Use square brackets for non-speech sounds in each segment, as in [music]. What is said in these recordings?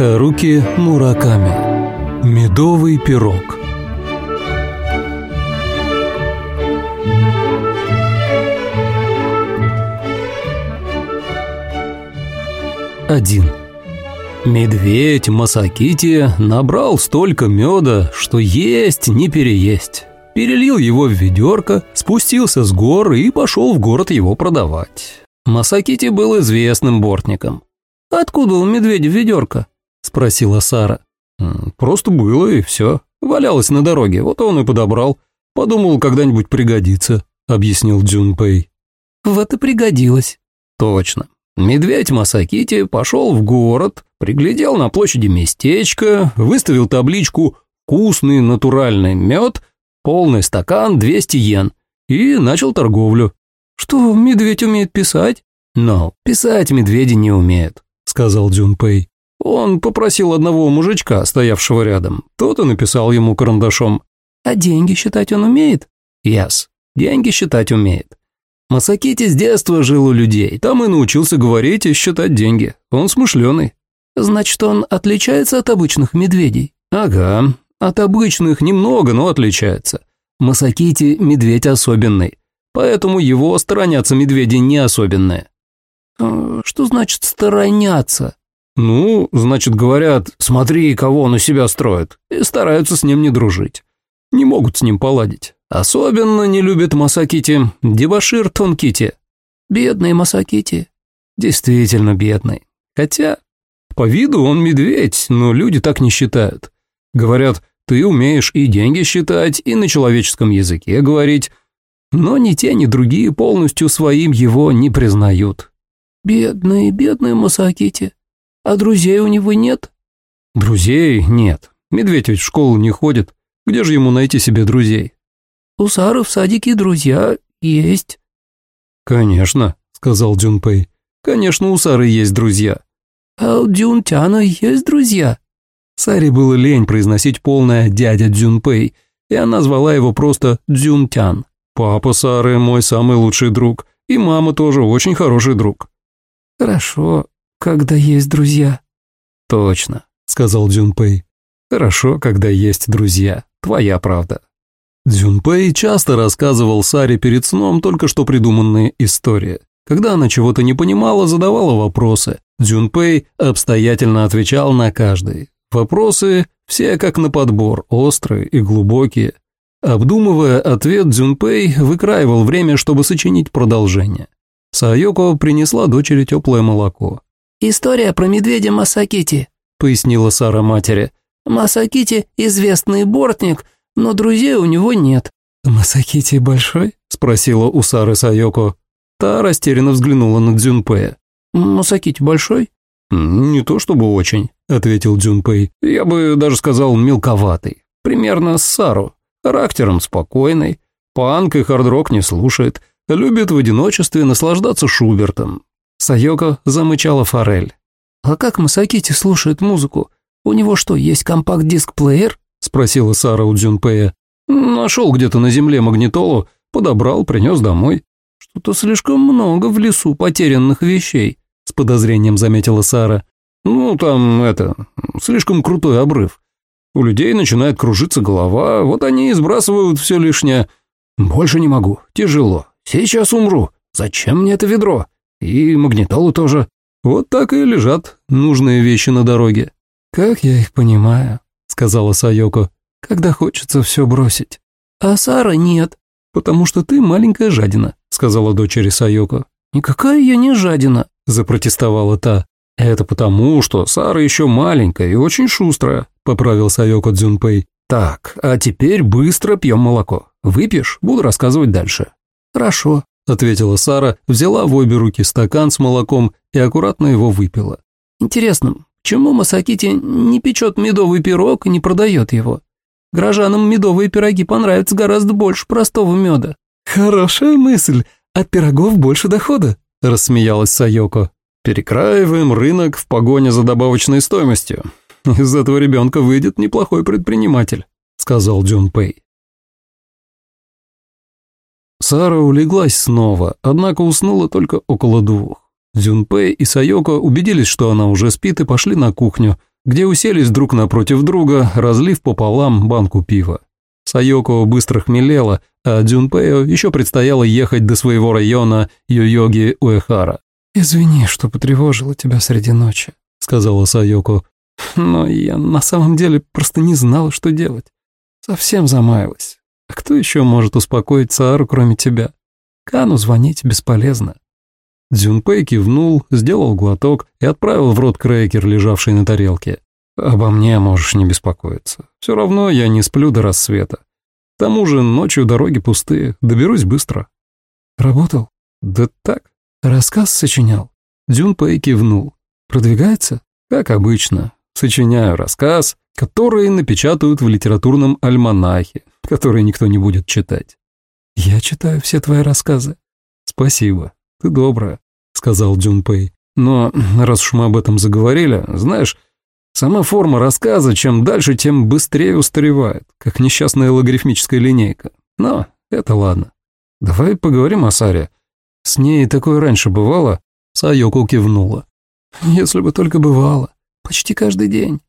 Харуки Мураками. Медовый пирог. Один. Медведь Масакити набрал столько меда, что есть не переесть. Перелил его в ведерко, спустился с гор и пошел в город его продавать. Масакити был известным бортником. «Откуда у медведя ведерко?» – спросила Сара. «Просто было и все. Валялось на дороге, вот он и подобрал. Подумал, когда-нибудь пригодится», – объяснил Дзюнпэй. «Вот и пригодилось». «Точно. Медведь Масакити пошел в город, приглядел на площади местечко, выставил табличку «Вкусный натуральный мед», полный стакан 200 йен и начал торговлю. «Что, медведь умеет писать?» «Но писать медведи не умеют», — сказал Дзюнпэй. Он попросил одного мужичка, стоявшего рядом. Тот и написал ему карандашом. «А деньги считать он умеет?» «Яс, деньги считать умеет. Масакити с детства жил у людей, там и научился говорить и считать деньги. Он смышленый». «Значит, он отличается от обычных медведей?» «Ага, от обычных немного, но отличается. Масакити – медведь особенный, поэтому его сторонятся медведи не особенные». А, «Что значит сторонятся?» «Ну, значит, говорят, смотри, кого он у себя строит, и стараются с ним не дружить. Не могут с ним поладить. Особенно не любит Масакити дебошир Тонкити. Бедный Масакити. Действительно бедный. Хотя, по виду он медведь, но люди так не считают. Говорят, ты умеешь и деньги считать, и на человеческом языке говорить, но ни те, ни другие полностью своим его не признают. Бедный, бедный Масакити. А друзей у него нет? Друзей нет. Медведь ведь в школу не ходит. Где же ему найти себе друзей? У Сары в садике друзья есть. Конечно, сказал Дзюнпэй. Конечно, у Сары есть друзья. А у Дзюнтяна есть друзья. Саре было лень произносить полное «дядя Дзюнпэй», и она звала его просто Дзюнтян. «Папа Сары мой самый лучший друг, и мама тоже очень хороший друг». «Хорошо, когда есть друзья». «Точно», — сказал Дзюнпэй. «Хорошо, когда есть друзья, твоя правда». Дзюнпэй часто рассказывал Саре перед сном только что придуманные истории. Когда она чего-то не понимала, задавала вопросы. Дзюнпэй обстоятельно отвечал на каждый. Вопросы все как на подбор, острые и глубокие. Обдумывая ответ, Дзюнпэй выкраивал время, чтобы сочинить продолжение. Сайоко принесла дочери теплое молоко. «История про медведя Масакити», — пояснила Сара матери. «Масакити — известный бортник, но друзей у него нет». «Масакити большой?» — спросила у Сары Сайоко. Та растерянно взглянула на Дзюнпэя. «Масакити большой?» «Не то чтобы очень», — ответил Дзюнпэй. «Я бы даже сказал мелковатый. Примерно с Сару. Характером спокойный. Панк и хардрок не слушает. Любит в одиночестве наслаждаться Шубертом». Сайоко замычала форель. «А как Масакити слушает музыку? У него что, есть компакт-диск-плеер?» — спросила Сара у Дзюнпэя. «Нашел где-то на земле магнитолу, подобрал, принес домой». «Что-то слишком много в лесу потерянных вещей», — с подозрением заметила Сара. «Ну, там, это, слишком крутой обрыв. У людей начинает кружиться голова, вот они и сбрасывают все лишнее. Больше не могу, тяжело. Сейчас умру. Зачем мне это ведро? И магнитолу тоже. Вот так и лежат нужные вещи на дороге». «Как я их понимаю», — сказала Сайоко, — «когда хочется все бросить». «А Сара нет». «Потому что ты маленькая жадина», — сказала дочери Сайоко. «Никакая я не жадина», — запротестовала та. «Это потому, что Сара еще маленькая и очень шустрая», — поправил Сайоко Дзюнпэй. «Так, а теперь быстро пьем молоко. Выпьешь, буду рассказывать дальше». «Хорошо», — ответила Сара, взяла в обе руки стакан с молоком и аккуратно его выпила. «Интересно, почему Масакити не печет медовый пирог и не продает его? Горожанам медовые пироги понравятся гораздо больше простого меда». «Хорошая мысль, от пирогов больше дохода», — рассмеялась Сайоко. Перекраиваем рынок в погоне за добавочной стоимостью. Из этого ребенка выйдет неплохой предприниматель», — сказал Джун Пэй. Сара улеглась снова, однако уснула только около двух. Дзюнпэй и Сайоко убедились, что она уже спит, и пошли на кухню. где уселись друг напротив друга, разлив пополам банку пива. Сайоко быстро хмелела, а Дзюнпею еще предстояло ехать до своего района Йойоги Уэхара. «Извини, что потревожила тебя среди ночи», — сказала Сайоко. «Но я на самом деле просто не знала, что делать. Совсем замаялась. А кто еще может успокоить Саару, кроме тебя? Кану звонить бесполезно». Дзюнпэй кивнул, сделал глоток и отправил в рот крекер, лежавший на тарелке. «Обо мне можешь не беспокоиться. Все равно я не сплю до рассвета. К тому же ночью дороги пустые, доберусь быстро». «Работал?» «Да так». «Рассказ сочинял?» Дзюнпэй кивнул. «Продвигается?» «Как обычно. Сочиняю рассказ, который напечатают в литературном альманахе, который никто не будет читать». «Я читаю все твои рассказы». «Спасибо. «Ты добрая», — сказал Джунпэй. «Но раз уж мы об этом заговорили, знаешь, сама форма рассказа чем дальше, тем быстрее устаревает, как несчастная логарифмическая линейка. Но это ладно. Давай поговорим о Саре. С ней такое раньше бывало?» Сайоко кивнула. «Если бы только бывало. Почти каждый день.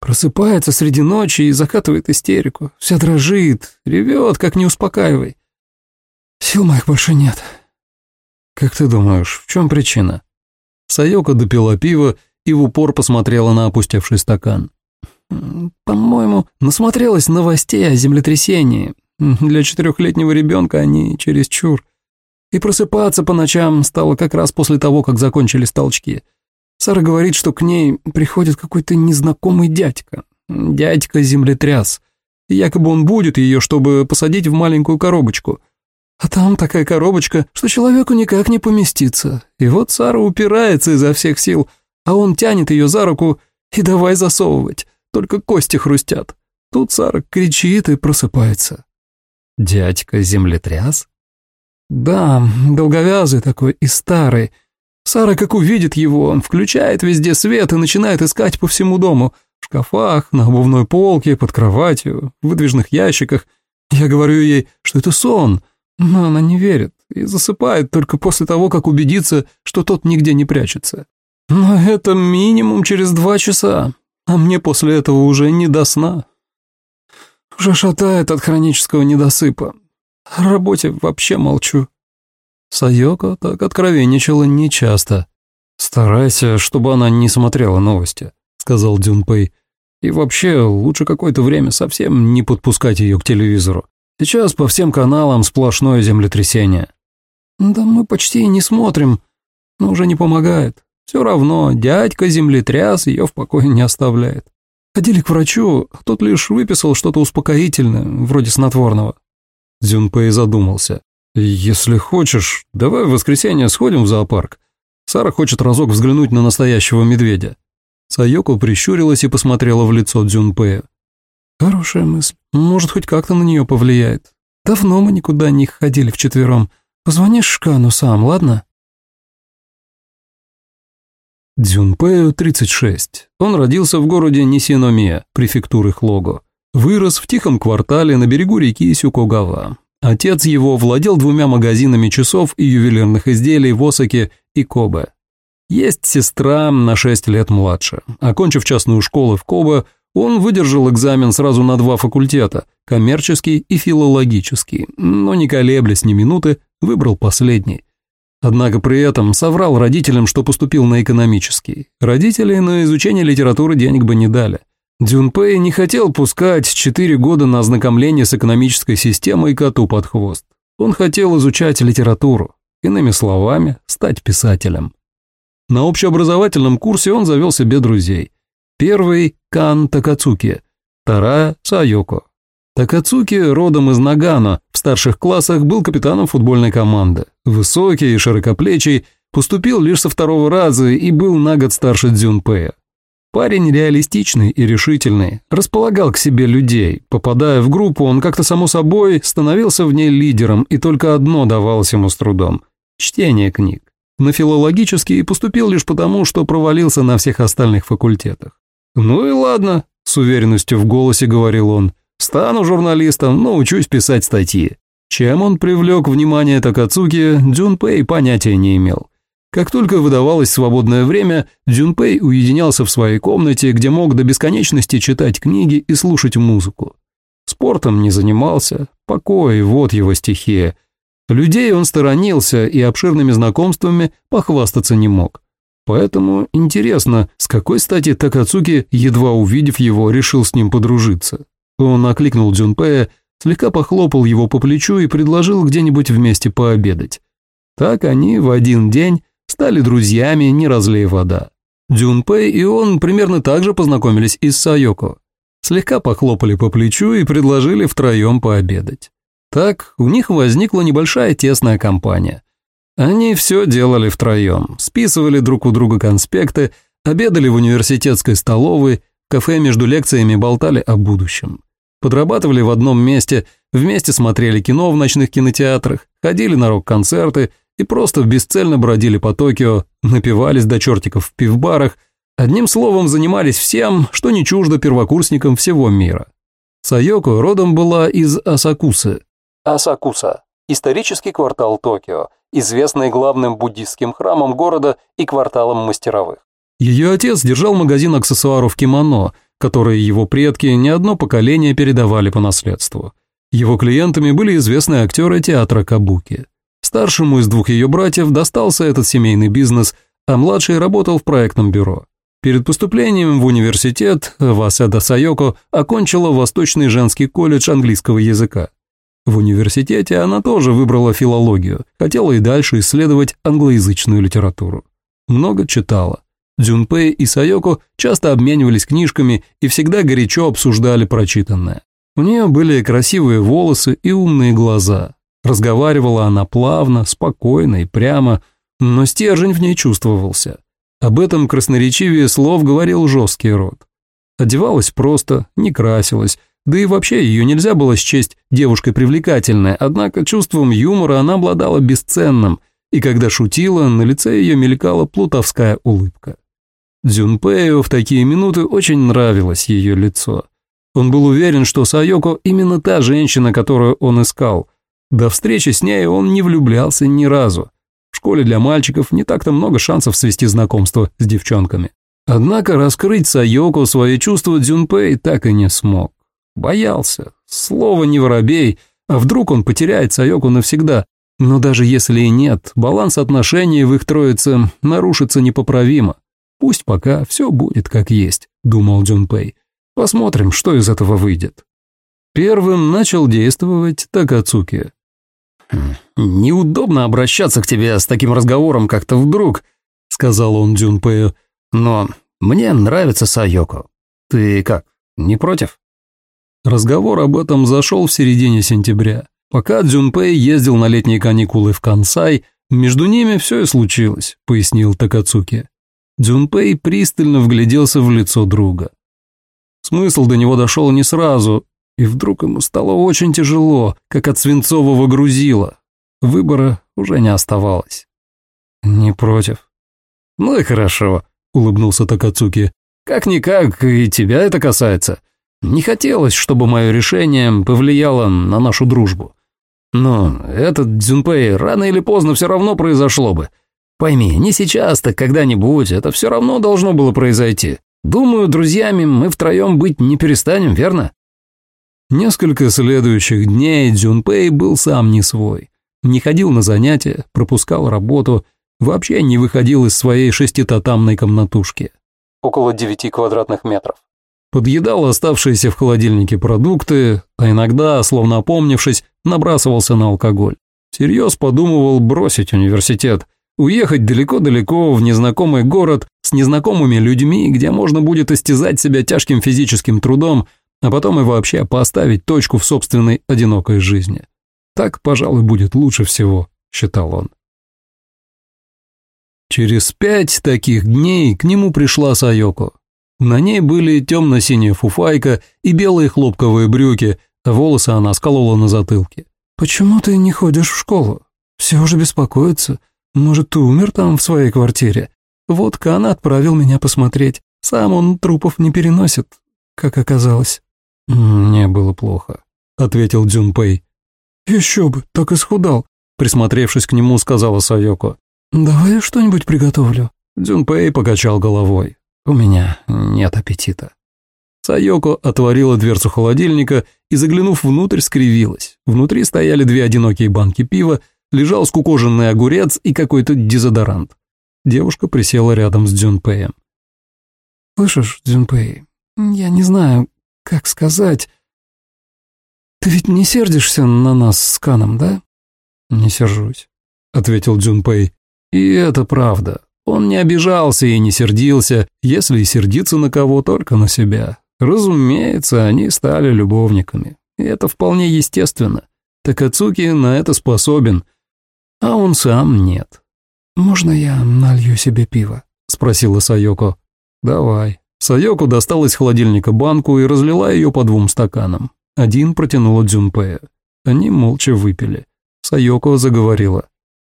Просыпается среди ночи и закатывает истерику. Вся дрожит, ревет, как не успокаивай. Сил моих больше нет. «Как ты думаешь, в чем причина?» Сайока допила пиво и в упор посмотрела на опустевший стакан. «По-моему, насмотрелась новостей о землетрясении. Для четырехлетнего ребенка они чересчур. И просыпаться по ночам стало как раз после того, как закончились толчки. Сара говорит, что к ней приходит какой-то незнакомый дядька. Дядька-землетряс. Якобы он будет ее, чтобы посадить в маленькую коробочку. А там такая коробочка, что человеку никак не поместится. И вот Сара упирается изо всех сил, а он тянет ее за руку и давай засовывать, только кости хрустят. Тут Сара кричит и просыпается. Дядька землетряс? Да, долговязый такой и старый. Сара, как увидит его, включает везде свет и начинает искать по всему дому. В шкафах, на обувной полке, под кроватью, в выдвижных ящиках. Я говорю ей, что это сон — но она не верит и засыпает только после того, как убедится, что тот нигде не прячется. Но это минимум через два часа, а мне после этого уже не до сна. Уже шатает от хронического недосыпа. О работе вообще молчу. Сайоко так откровенничала нечасто. «Старайся, чтобы она не смотрела новости», — сказал Дюнпэй. «И вообще, лучше какое-то время совсем не подпускать ее к телевизору. Сейчас по всем каналам сплошное землетрясение. Да мы почти не смотрим, но уже не помогает. Все равно дядька землетряс ее в покое не оставляет. Ходили к врачу, а тот лишь выписал что-то успокоительное, вроде снотворного. Дзюнпэй задумался. «Если хочешь, давай в воскресенье сходим в зоопарк. Сара хочет разок взглянуть на настоящего медведя». Сайоко прищурилась и посмотрела в лицо Дзюнпэя. Хорошая мысль. Может, хоть как-то на нее повлияет. Давно мы никуда не ходили вчетвером. Позвонишь Шкану сам, ладно? Дзюнпэю 36. Он родился в городе Нисиномия, префектуры Хлого. Вырос в тихом квартале на берегу реки Сюкогава. Отец его владел двумя магазинами часов и ювелирных изделий в Осаке и Кобе. Есть сестра на 6 лет младше. Окончив частную школу в Кобе, он выдержал экзамен сразу на два факультета – коммерческий и филологический, но не колеблясь ни минуты, выбрал последний. Однако при этом соврал родителям, что поступил на экономический. Родители на изучение литературы денег бы не дали. Дюнпэй не хотел пускать четыре года на ознакомление с экономической системой коту под хвост. Он хотел изучать литературу, иными словами, стать писателем. На общеобразовательном курсе он завел себе друзей – Первый – Кан Такацуки, вторая – Сайоко. Такацуки родом из Нагано, в старших классах был капитаном футбольной команды. Высокий и широкоплечий, поступил лишь со второго раза и был на год старше Дзюнпэя. Парень реалистичный и решительный, располагал к себе людей. Попадая в группу, он как-то само собой становился в ней лидером, и только одно давалось ему с трудом – чтение книг. На филологический поступил лишь потому, что провалился на всех остальных факультетах. «Ну и ладно», — с уверенностью в голосе говорил он. «Стану журналистом, научусь писать статьи». Чем он привлек внимание Такацуки, Дзюнпэй понятия не имел. Как только выдавалось свободное время, Дзюнпэй уединялся в своей комнате, где мог до бесконечности читать книги и слушать музыку. Спортом не занимался, покой – вот его стихия. Людей он сторонился и обширными знакомствами похвастаться не мог. Поэтому интересно, с какой стати Такацуки, едва увидев его, решил с ним подружиться. Он окликнул Дзюнпэя, слегка похлопал его по плечу и предложил где-нибудь вместе пообедать. Так они в один день стали друзьями, не разлей вода. Дзюнпэй и он примерно так же познакомились и с Сайоко слегка похлопали по плечу и предложили втроем пообедать. Так у них возникла небольшая тесная компания. Они все делали втроем, списывали друг у друга конспекты, обедали в университетской столовой, кафе между лекциями болтали о будущем. Подрабатывали в одном месте, вместе смотрели кино в ночных кинотеатрах, ходили на рок-концерты и просто бесцельно бродили по Токио, напивались до чертиков в пивбарах – Одним словом, занимались всем, что не чуждо первокурсникам всего мира. Сайоко родом была из Асакусы. Асакуса – исторический квартал Токио, известный главным буддистским храмом города и кварталом мастеровых. Ее отец держал магазин аксессуаров кимоно, которые его предки не одно поколение передавали по наследству. Его клиентами были известные актеры театра Кабуки. Старшему из двух ее братьев достался этот семейный бизнес, а младший работал в проектном бюро. Перед поступлением в университет Васада Сайоко окончила Восточный женский колледж английского языка. В университете она тоже выбрала филологию, хотела и дальше исследовать англоязычную литературу. Много читала. Дзюнпэй и Сайоко часто обменивались книжками и всегда горячо обсуждали прочитанное. У нее были красивые волосы и умные глаза. Разговаривала она плавно, спокойно и прямо, но стержень в ней чувствовался. Об этом красноречивее слов говорил жесткий рот. Одевалась просто, не красилась, да и вообще ее нельзя было счесть девушкой привлекательной, однако чувством юмора она обладала бесценным, и когда шутила, на лице ее мелькала плутовская улыбка. Дзюнпею в такие минуты очень нравилось ее лицо. Он был уверен, что Сайоко именно та женщина, которую он искал. До встречи с ней он не влюблялся ни разу. В школе для мальчиков не так-то много шансов свести знакомство с девчонками. Однако раскрыть Сайоко свои чувства Дзюнпэй так и не смог. Боялся. Слово не воробей, а вдруг он потеряет Сайоко навсегда. Но даже если и нет, баланс отношений в их троице нарушится непоправимо. Пусть пока все будет как есть, думал Дзюнпэй. Посмотрим, что из этого выйдет. Первым начал действовать Такацуки. «Неудобно обращаться к тебе с таким разговором как-то вдруг», — сказал он Дзюнпэю. «Но мне нравится Сайоко. Ты как, не против?» Разговор об этом зашел в середине сентября. Пока Дзюнпэй ездил на летние каникулы в Кансай, между ними все и случилось, пояснил Такацуки. Дзюнпэй пристально вгляделся в лицо друга. Смысл до него дошел не сразу, и вдруг ему стало очень тяжело, как от свинцового грузила. Выбора уже не оставалось. «Не против». «Ну и хорошо», — улыбнулся Такацуки. «Как-никак, и тебя это касается. Не хотелось, чтобы мое решение повлияло на нашу дружбу. Но этот Дзюнпэй рано или поздно все равно произошло бы. Пойми, не сейчас, так когда-нибудь, это все равно должно было произойти. Думаю, друзьями мы втроем быть не перестанем, верно?» Несколько следующих дней Дзюнпэй был сам не свой. Не ходил на занятия, пропускал работу, вообще не выходил из своей шеститатамной комнатушки. Около девяти квадратных метров. Подъедал оставшиеся в холодильнике продукты, а иногда, словно опомнившись, набрасывался на алкоголь. Всерьез подумывал бросить университет, уехать далеко-далеко в незнакомый город с незнакомыми людьми, где можно будет истязать себя тяжким физическим трудом, а потом и вообще поставить точку в собственной одинокой жизни. Так, пожалуй, будет лучше всего, считал он. Через пять таких дней к нему пришла Сайоко. На ней были темно-синяя фуфайка и белые хлопковые брюки, а волосы она сколола на затылке. «Почему ты не ходишь в школу? Все уже беспокоится. Может, ты умер там в своей квартире? Вот Кан отправил меня посмотреть. Сам он трупов не переносит, как оказалось». «Мне было плохо», — ответил Дзюнпэй. «Еще бы, так исхудал», — присмотревшись к нему, сказала Сайоко. давай я что-нибудь приготовлю». Дзюнпэй покачал головой. «У меня нет аппетита». Сайоко отворила дверцу холодильника и, заглянув внутрь, скривилась. Внутри стояли две одинокие банки пива, лежал скукоженный огурец и какой-то дезодорант. Девушка присела рядом с Дзюнпэем. «Слышишь, Дзюнпэй, я не знаю, как сказать. Ты ведь не сердишься на нас с Каном, да?» «Не сержусь», — ответил Дзюнпэй. «И это правда. Он не обижался и не сердился, если и сердиться на кого, только на себя. Разумеется, они стали любовниками. И это вполне естественно. Такацуки на это способен, а он сам нет. «Можно я налью себе пиво?» — спросила Сайоко. «Давай». Сайоко достала из холодильника банку и разлила ее по двум стаканам. Один протянула Дзюнпея. Они молча выпили. Сайоко заговорила.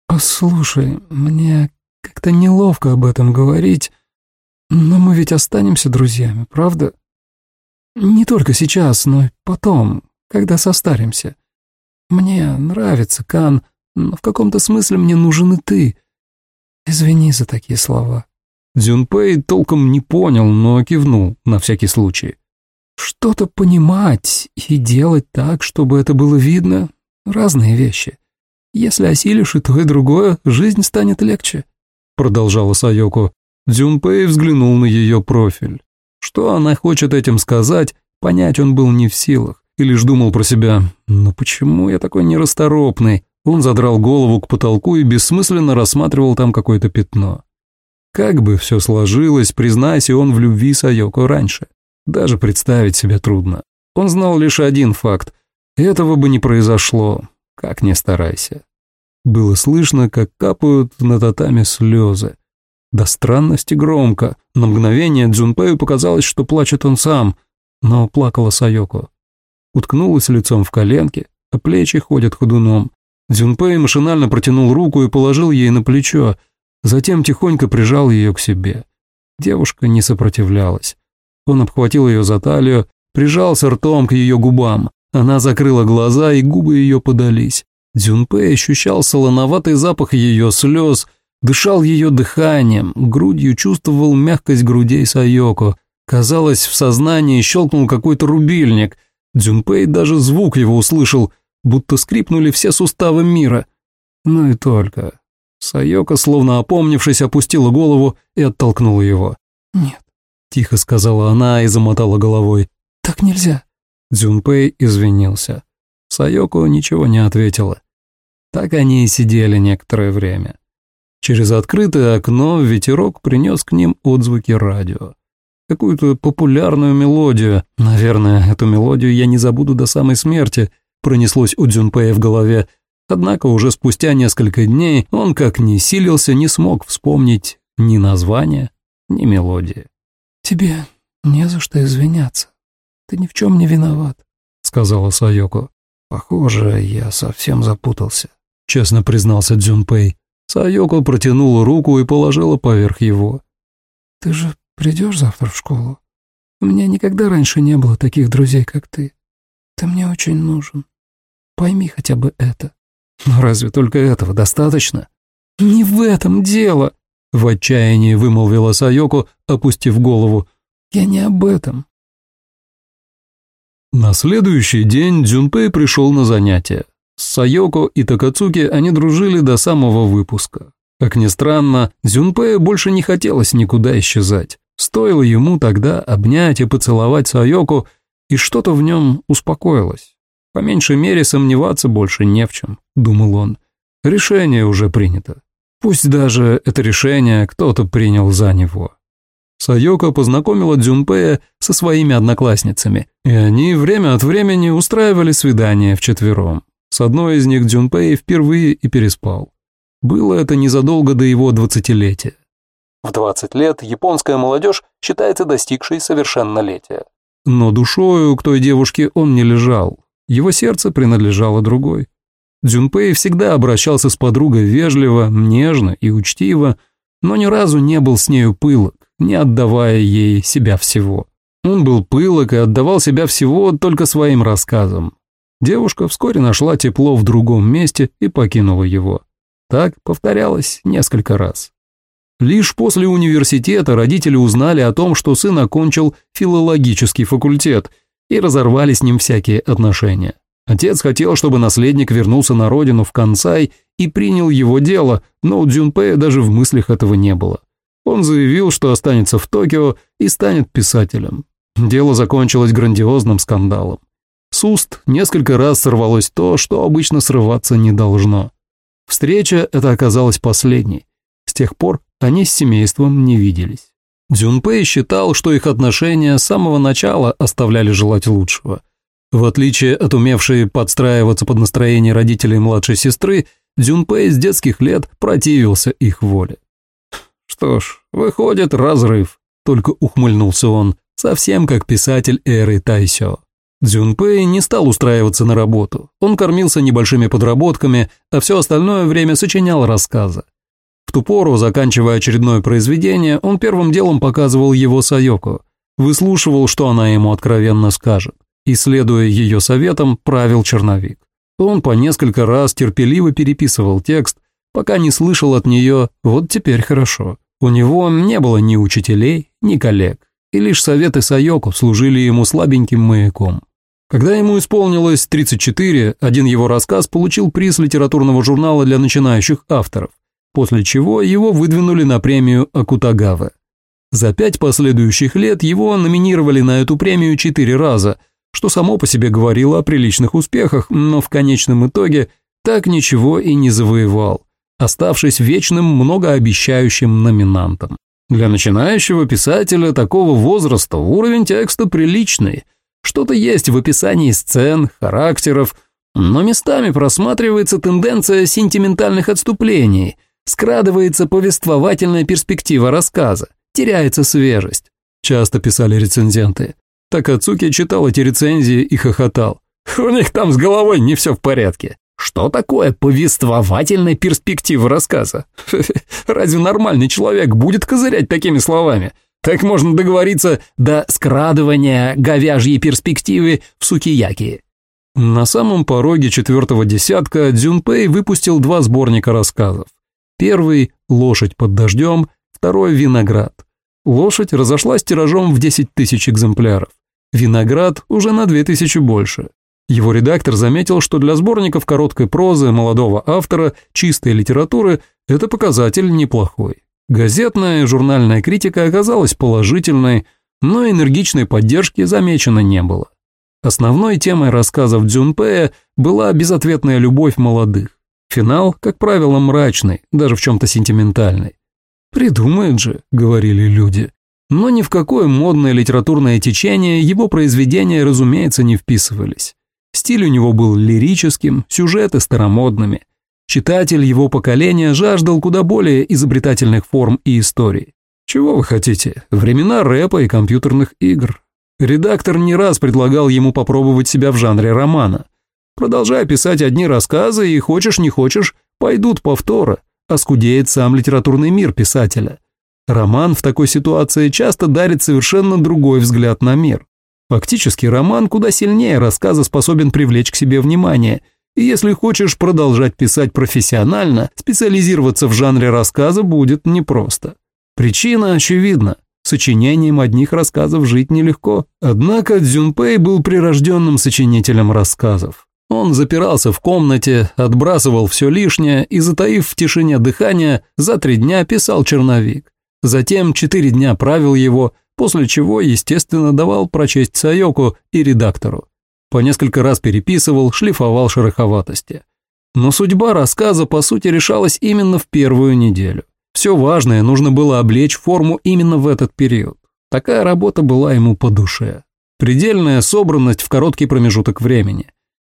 «Послушай, мне как-то неловко об этом говорить, но мы ведь останемся друзьями, правда? Не только сейчас, но и потом, когда состаримся. Мне нравится Кан, но в каком-то смысле мне нужен и ты. Извини за такие слова». Дзюнпэй толком не понял, но кивнул на всякий случай. Что-то понимать и делать так, чтобы это было видно — разные вещи. Если осилишь и то, и другое, жизнь станет легче», — продолжала Сайоко. Дзюнпэй взглянул на ее профиль. Что она хочет этим сказать, понять он был не в силах, и лишь думал про себя, «Но почему я такой нерасторопный?» Он задрал голову к потолку и бессмысленно рассматривал там какое-то пятно. Как бы все сложилось, признайся он в любви Сайоко раньше. Даже представить себе трудно. Он знал лишь один факт. Этого бы не произошло, как ни старайся. Было слышно, как капают на татами слезы. До странности громко. На мгновение Дзунпэю показалось, что плачет он сам, но плакала Сайоко. Уткнулась лицом в коленки, а плечи ходят ходуном. Дзюнпэй машинально протянул руку и положил ей на плечо, затем тихонько прижал ее к себе. Девушка не сопротивлялась. Он обхватил ее за талию, прижался ртом к ее губам. Она закрыла глаза, и губы ее подались. Дзюнпэй ощущал солоноватый запах ее слез, дышал ее дыханием, грудью чувствовал мягкость грудей Сайоко. Казалось, в сознании щелкнул какой-то рубильник. Дзюнпэй даже звук его услышал — будто скрипнули все суставы мира. Ну и только. Сайока, словно опомнившись, опустила голову и оттолкнула его. «Нет», — тихо сказала она и замотала головой. «Так нельзя». Дзюнпэй извинился. Сайоко ничего не ответила. Так они и сидели некоторое время. Через открытое окно ветерок принес к ним отзвуки радио. Какую-то популярную мелодию. Наверное, эту мелодию я не забуду до самой смерти — пронеслось у Дзюнпэя в голове, однако уже спустя несколько дней он, как ни силился, не смог вспомнить ни названия, ни мелодии. «Тебе не за что извиняться. Ты ни в чем не виноват», — сказала Сайоко. «Похоже, я совсем запутался», — честно признался Дзюнпэй. Сайоко протянула руку и положила поверх его. «Ты же придешь завтра в школу? У меня никогда раньше не было таких друзей, как ты. Ты мне очень нужен. Пойми хотя бы это. Но разве только этого достаточно? Не в этом дело, в отчаянии вымолвила Сайоко, опустив голову. Я не об этом. На следующий день Дзюнпэй пришел на занятия. С Сайоко и Такацуки они дружили до самого выпуска. Как ни странно, Дзюнпэю больше не хотелось никуда исчезать. Стоило ему тогда обнять и поцеловать Сайоко, и что-то в нем успокоилось. По меньшей мере сомневаться больше не в чем, думал он. Решение уже принято. Пусть даже это решение кто-то принял за него. Сайока познакомила Дзюнпея со своими одноклассницами, и они время от времени устраивали свидания вчетвером. С одной из них Дзюнпей впервые и переспал. Было это незадолго до его двадцатилетия. В 20 лет японская молодежь считается достигшей совершеннолетия. Но душою к той девушке он не лежал, его сердце принадлежало другой. Дзюнпэй всегда обращался с подругой вежливо, нежно и учтиво, но ни разу не был с нею пылок, не отдавая ей себя всего. Он был пылок и отдавал себя всего только своим рассказам. Девушка вскоре нашла тепло в другом месте и покинула его. Так повторялось несколько раз. Лишь после университета родители узнали о том, что сын окончил филологический факультет и разорвали с ним всякие отношения. Отец хотел, чтобы наследник вернулся на родину в Кансай и принял его дело, но у Дзюнпэя даже в мыслях этого не было. Он заявил, что останется в Токио и станет писателем. Дело закончилось грандиозным скандалом. С уст несколько раз сорвалось то, что обычно срываться не должно. Встреча эта оказалась последней. С тех пор они с семейством не виделись. Дзюнпэй считал, что их отношения с самого начала оставляли желать лучшего. В отличие от умевшей подстраиваться под настроение родителей младшей сестры, Дзюнпэй с детских лет противился их воле. Что ж, выходит разрыв, только ухмыльнулся он, совсем как писатель эры Тайсё. Дзюнпэй не стал устраиваться на работу. Он кормился небольшими подработками, а все остальное время сочинял рассказы. В ту пору, заканчивая очередное произведение, он первым делом показывал его Сайоко, выслушивал, что она ему откровенно скажет, и, следуя ее советам, правил черновик. Он по несколько раз терпеливо переписывал текст, пока не слышал от нее «вот теперь хорошо». У него не было ни учителей, ни коллег, и лишь советы Сайоко служили ему слабеньким маяком. Когда ему исполнилось 34, один его рассказ получил приз литературного журнала для начинающих авторов, после чего его выдвинули на премию Акутагавы. За пять последующих лет его номинировали на эту премию четыре раза, что само по себе говорило о приличных успехах, но в конечном итоге так ничего и не завоевал оставшись вечным многообещающим номинантом. Для начинающего писателя такого возраста уровень текста приличный. Что-то есть в описании сцен, характеров, но местами просматривается тенденция сентиментальных отступлений, скрадывается повествовательная перспектива рассказа, теряется свежесть. Часто писали рецензенты. Такацуки читал эти рецензии и хохотал. У них там с головой не все в порядке. Что такое повествовательная перспектива рассказа? [laughs] Разве нормальный человек будет козырять такими словами? Так можно договориться до скрадывания говяжьей перспективы в сукияки. На самом пороге четвертого десятка Дзюнпэй выпустил два сборника рассказов. Первый «Лошадь под дождем», второй «Виноград». Лошадь разошлась тиражом в 10 тысяч экземпляров. Виноград уже на 2000 больше. Его редактор заметил, что для сборников короткой прозы молодого автора чистой литературы это показатель неплохой. Газетная и журнальная критика оказалась положительной, но энергичной поддержки замечено не было. Основной темой рассказов Дзюнпея была безответная любовь молодых. Финал, как правило, мрачный, даже в чем-то сентиментальный. «Придумает же», — говорили люди. Но ни в какое модное литературное течение его произведения, разумеется, не вписывались. Стиль у него был лирическим, сюжеты старомодными. Читатель его поколения жаждал куда более изобретательных форм и историй. Чего вы хотите? Времена рэпа и компьютерных игр. Редактор не раз предлагал ему попробовать себя в жанре романа. Продолжай писать одни рассказы, и хочешь не хочешь, пойдут повторы, а скудеет сам литературный мир писателя. Роман в такой ситуации часто дарит совершенно другой взгляд на мир. Фактически роман куда сильнее рассказа способен привлечь к себе внимание, и если хочешь продолжать писать профессионально, специализироваться в жанре рассказа будет непросто. Причина очевидна. Сочинением одних рассказов жить нелегко. Однако Дзюнпэй был прирожденным сочинителем рассказов. Он запирался в комнате, отбрасывал все лишнее и, затаив в тишине дыхания, за три дня писал черновик. Затем четыре дня правил его – после чего, естественно, давал прочесть Сайоку и редактору. По несколько раз переписывал, шлифовал шероховатости. Но судьба рассказа, по сути, решалась именно в первую неделю. Все важное нужно было облечь форму именно в этот период. Такая работа была ему по душе. Предельная собранность в короткий промежуток времени.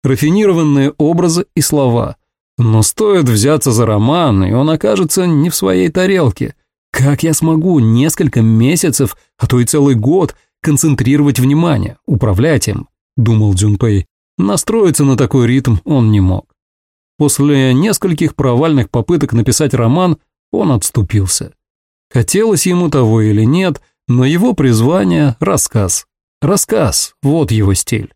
Рафинированные образы и слова. Но стоит взяться за роман, и он окажется не в своей тарелке – как я смогу несколько месяцев, а то и целый год концентрировать внимание, управлять им, думал Дзюнпэй. Настроиться на такой ритм он не мог. После нескольких провальных попыток написать роман, он отступился. Хотелось ему того или нет, но его призвание – рассказ. Рассказ – вот его стиль.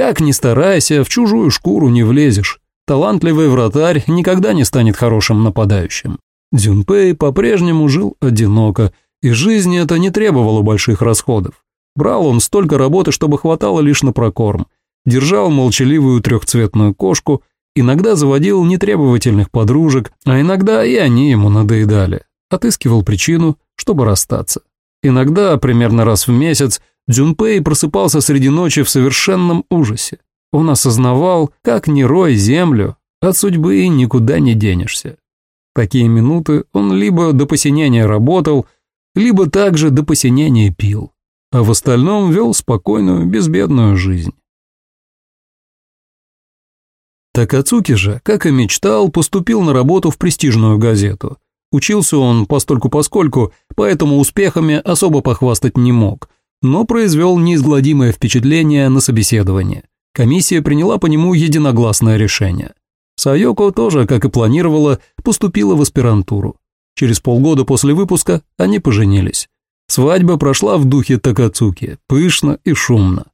Как ни старайся, в чужую шкуру не влезешь. талантливый вратарь никогда не станет хорошим нападающим. Дзюнпэй по-прежнему жил одиноко, и жизни это не требовало больших расходов. Брал он столько работы, чтобы хватало лишь на прокорм. Держал молчаливую трехцветную кошку, иногда заводил нетребовательных подружек, а иногда и они ему надоедали. Отыскивал причину, чтобы расстаться. Иногда, примерно раз в месяц, Джунпей просыпался среди ночи в совершенном ужасе. Он осознавал, как не рой землю, от судьбы никуда не денешься. Такие минуты он либо до посинения работал, либо также до посинения пил, а в остальном вел спокойную, безбедную жизнь. Такацуки же, как и мечтал, поступил на работу в престижную газету. Учился он постольку-поскольку, поэтому успехами особо похвастать не мог, но произвел неизгладимое впечатление на собеседование. Комиссия приняла по нему единогласное решение. Сайоко тоже, как и планировала, поступила в аспирантуру. Через полгода после выпуска они поженились. Свадьба прошла в духе Такацуки, пышно и шумно.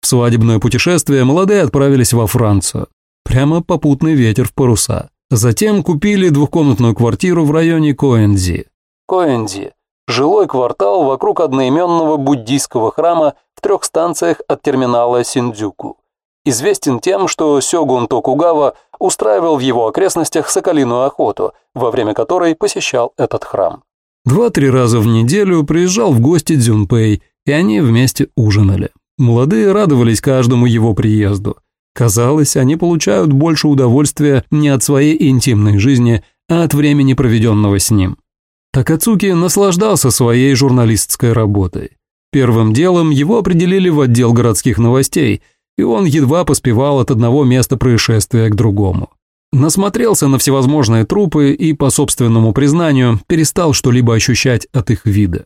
В свадебное путешествие молодые отправились во Францию. Прямо попутный ветер в паруса. Затем купили двухкомнатную квартиру в районе Коэнзи. Коэнзи – жилой квартал вокруг одноименного буддийского храма в трех станциях от терминала Синдзюку. Известен тем, что Сёгун Токугава устраивал в его окрестностях соколиную охоту, во время которой посещал этот храм. Два-три раза в неделю приезжал в гости Дзюнпэй, и они вместе ужинали. Молодые радовались каждому его приезду. Казалось, они получают больше удовольствия не от своей интимной жизни, а от времени, проведенного с ним. Такацуки наслаждался своей журналистской работой. Первым делом его определили в отдел городских новостей, и он едва поспевал от одного места происшествия к другому. Насмотрелся на всевозможные трупы и, по собственному признанию, перестал что-либо ощущать от их вида.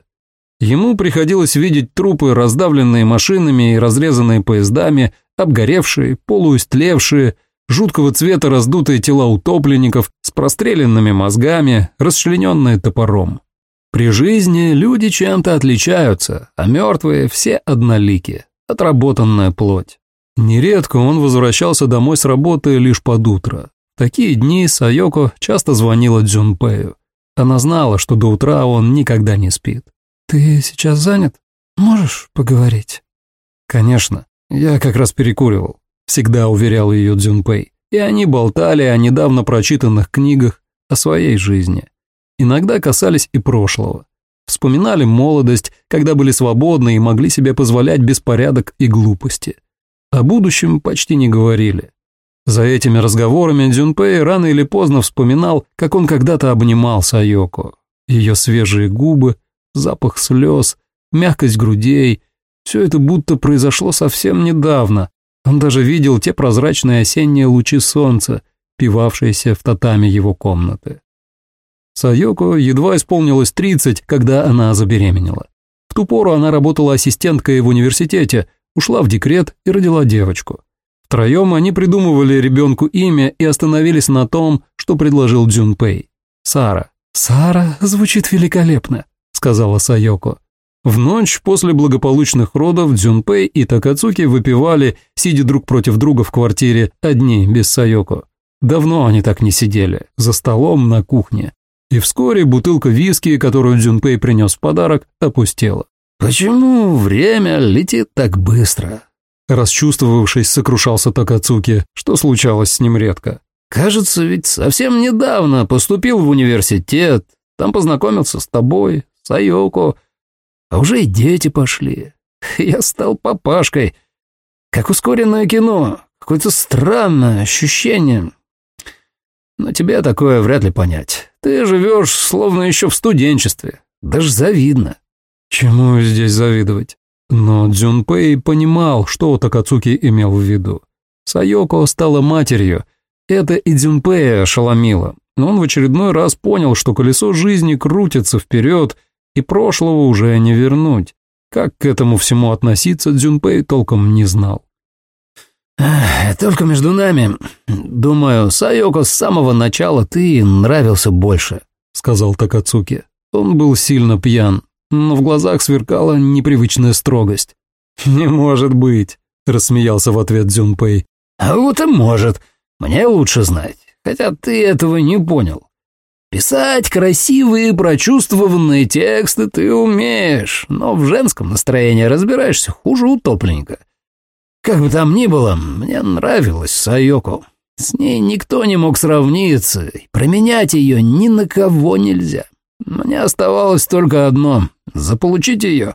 Ему приходилось видеть трупы, раздавленные машинами и разрезанные поездами, обгоревшие, полуистлевшие, жуткого цвета раздутые тела утопленников с простреленными мозгами, расчлененные топором. При жизни люди чем-то отличаются, а мертвые все однолики, отработанная плоть. Нередко он возвращался домой с работы лишь под утро. Такие дни Сайоко часто звонила Дзюнпею. Она знала, что до утра он никогда не спит. «Ты сейчас занят? Можешь поговорить?» «Конечно. Я как раз перекуривал», — всегда уверял ее Дзюнпэй. И они болтали о недавно прочитанных книгах, о своей жизни. Иногда касались и прошлого. Вспоминали молодость, когда были свободны и могли себе позволять беспорядок и глупости. О будущем почти не говорили. За этими разговорами Дзюнпэй рано или поздно вспоминал, как он когда-то обнимал Сайоко. Ее свежие губы, запах слез, мягкость грудей – все это будто произошло совсем недавно. Он даже видел те прозрачные осенние лучи солнца, пивавшиеся в татами его комнаты. Сайоко едва исполнилось 30, когда она забеременела. В ту пору она работала ассистенткой в университете, ушла в декрет и родила девочку. Втроем они придумывали ребенку имя и остановились на том, что предложил Джунпэй. Сара. «Сара звучит великолепно», — сказала Сайоко. В ночь после благополучных родов Дзюнпэй и Такацуки выпивали, сидя друг против друга в квартире, одни, без Сайоко. Давно они так не сидели, за столом на кухне. И вскоре бутылка виски, которую Дзюнпэй принес в подарок, опустела. «Почему время летит так быстро?» Расчувствовавшись, сокрушался Такацуки, что случалось с ним редко. «Кажется, ведь совсем недавно поступил в университет, там познакомился с тобой, с Айоко, а уже и дети пошли. [laughs] Я стал папашкой. Как ускоренное кино, какое-то странное ощущение. Но тебе такое вряд ли понять. Ты живешь словно еще в студенчестве, даже завидно». Чему здесь завидовать? Но Дзюнпэй понимал, что Такацуки имел в виду. Сайоко стала матерью. Это и Дзюнпэя ошеломило. Но он в очередной раз понял, что колесо жизни крутится вперед, и прошлого уже не вернуть. Как к этому всему относиться, Дзюнпэй толком не знал. «Только между нами. Думаю, Сайоко с самого начала ты нравился больше», — сказал Такацуки. Он был сильно пьян, но в глазах сверкала непривычная строгость. «Не может быть», — рассмеялся в ответ Дзюнпэй. «А вот и может. Мне лучше знать, хотя ты этого не понял. Писать красивые прочувствованные тексты ты умеешь, но в женском настроении разбираешься хуже утопленника. Как бы там ни было, мне нравилась Сайоко. С ней никто не мог сравниться, и променять ее ни на кого нельзя. Мне оставалось только одно — заполучить ее.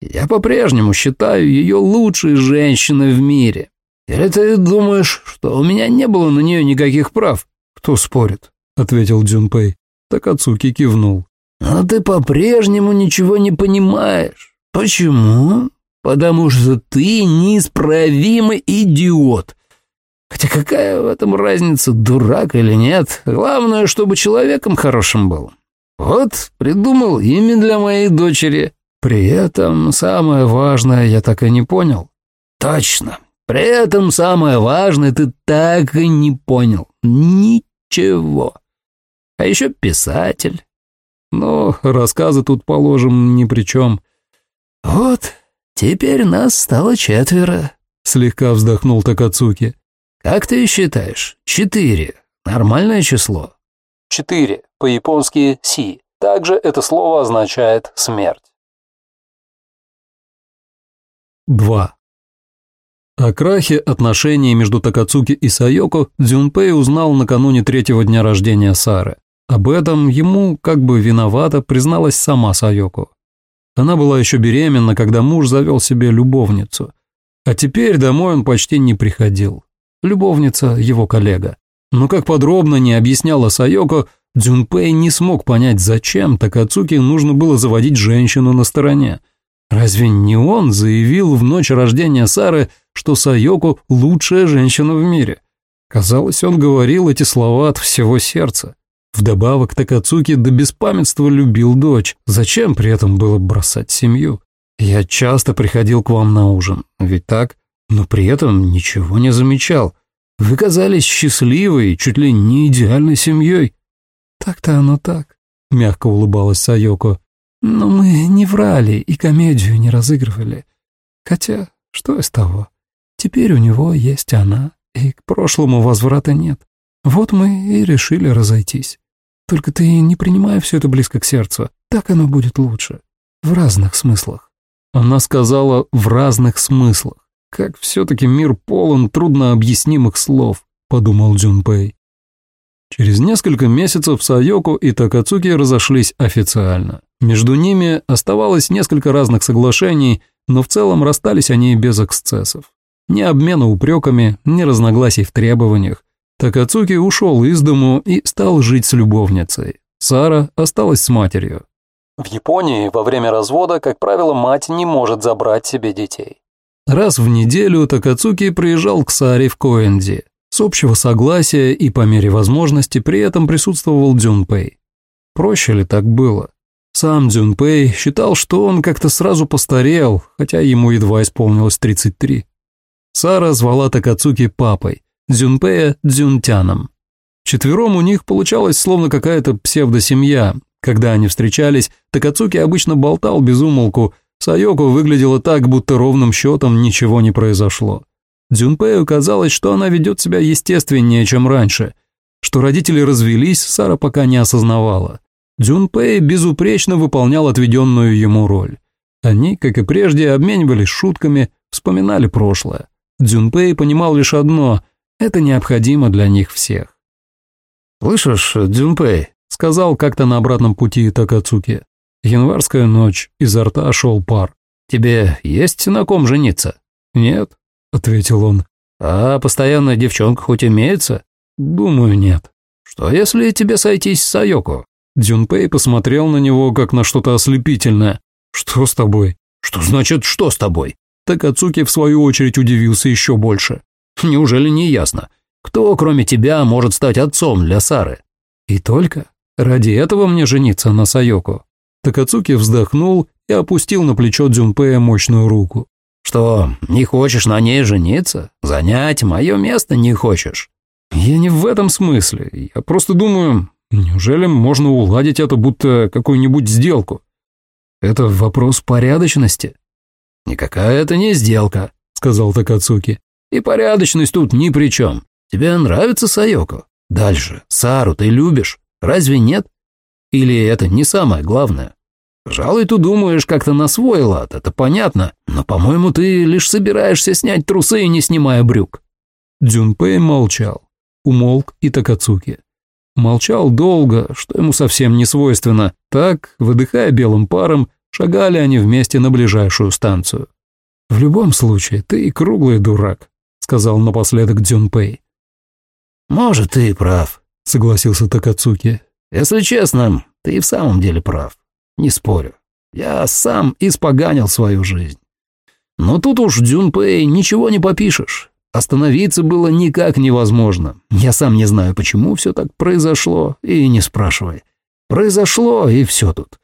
Я по-прежнему считаю ее лучшей женщиной в мире. Или ты думаешь, что у меня не было на нее никаких прав? Кто спорит? — ответил Дзюнпэй. Такацуки кивнул. «Но ты по-прежнему ничего не понимаешь. Почему? Потому что ты неисправимый идиот. Хотя какая в этом разница, дурак или нет? Главное, чтобы человеком хорошим был. Вот, придумал имя для моей дочери. При этом самое важное я так и не понял. Точно. При этом самое важное ты так и не понял. Ничего. А еще писатель. Но рассказы тут, положим, ни при чем. Вот, теперь нас стало четверо, слегка вздохнул Такацуки. Как ты считаешь, четыре — нормальное число? Четыре, по-японски «си». Также это слово означает «смерть». 2. О крахе отношений между Такацуки и Сайоко Дзюнпэй узнал накануне третьего дня рождения Сары. Об этом ему, как бы виновата, призналась сама Сайоко. Она была еще беременна, когда муж завел себе любовницу. А теперь домой он почти не приходил. Любовница – его коллега. Но как подробно не объясняла Сайоко, Дзюнпэй не смог понять, зачем Такацуки нужно было заводить женщину на стороне. Разве не он заявил в ночь рождения Сары, что Сайоко – лучшая женщина в мире? Казалось, он говорил эти слова от всего сердца. Вдобавок Такацуки до беспамятства любил дочь. Зачем при этом было бросать семью? Я часто приходил к вам на ужин, ведь так? Но при этом ничего не замечал. Вы казались счастливой, чуть ли не идеальной семьей. Так-то оно так, мягко улыбалась Сайоко. Но мы не врали и комедию не разыгрывали. Хотя, что из того? Теперь у него есть она, и к прошлому возврата нет. Вот мы и решили разойтись. Только ты не принимай все это близко к сердцу. Так оно будет лучше. В разных смыслах. Она сказала «в разных смыслах». Как все-таки мир полон труднообъяснимых слов, подумал Джунпэй. Через несколько месяцев Сайоко и Такацуки разошлись официально. Между ними оставалось несколько разных соглашений, но в целом расстались они без эксцессов. Ни обмена упреками, ни разногласий в требованиях, Такацуки ушел из дому и стал жить с любовницей. Сара осталась с матерью. В Японии во время развода, как правило, мать не может забрать себе детей. Раз в неделю Такацуки приезжал к Саре в Коэнди. С общего согласия и по мере возможности при этом присутствовал Дзюнпэй. Проще ли так было? Сам Дзюнпэй считал, что он как-то сразу постарел, хотя ему едва исполнилось 33. Сара звала Такацуки папой, Дзюнпея Дзюнтяном. Четвером у них получалась словно какая-то псевдосемья. Когда они встречались, Такацуки обычно болтал без умолку, Сайоко выглядела так, будто ровным счетом ничего не произошло. Дзюнпею казалось, что она ведет себя естественнее, чем раньше. Что родители развелись, Сара пока не осознавала. Дзюнпэй безупречно выполнял отведенную ему роль. Они, как и прежде, обменивались шутками, вспоминали прошлое. Дзюнпэй понимал лишь одно – это необходимо для них всех. «Слышишь, Дзюнпэй?» — сказал как-то на обратном пути Такацуки. Январская ночь, изо рта шел пар. «Тебе есть на ком жениться?» «Нет», — ответил он. «А постоянная девчонка хоть имеется?» «Думаю, нет». «Что если тебе сойтись с Сайоко?» Дзюнпэй посмотрел на него, как на что-то ослепительное. «Что с тобой?» «Что значит «что с тобой»?» Такацуки в свою очередь удивился еще больше. Неужели не ясно? Кто, кроме тебя, может стать отцом для Сары? И только? Ради этого мне жениться на Сайоко. Такацуки вздохнул и опустил на плечо Дзюнпея мощную руку. Что, не хочешь на ней жениться? Занять мое место не хочешь? Я не в этом смысле. Я просто думаю, неужели можно уладить это будто какую-нибудь сделку? Это вопрос порядочности. Никакая это не сделка, сказал Такацуки. И порядочность тут ни при чем. Тебе нравится Сайоко? Дальше, Сару ты любишь? Разве нет? Или это не самое главное? Пожалуй, ты думаешь как-то на свой лад, это понятно, но, по-моему, ты лишь собираешься снять трусы, не снимая брюк». Дзюнпэй молчал. Умолк и Такацуки. Молчал долго, что ему совсем не свойственно. Так, выдыхая белым паром, шагали они вместе на ближайшую станцию. «В любом случае, ты круглый дурак», — сказал напоследок Дзюнпэй. «Может, ты и прав», — согласился Такацуки. «Если честно, ты и в самом деле прав. Не спорю. Я сам испоганил свою жизнь. Но тут уж, Дзюнпэй, ничего не попишешь. Остановиться было никак невозможно. Я сам не знаю, почему все так произошло, и не спрашивай. Произошло, и все тут.